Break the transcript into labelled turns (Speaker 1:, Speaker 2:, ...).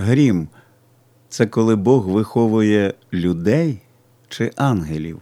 Speaker 1: Грім це коли Бог виховує людей чи ангелів?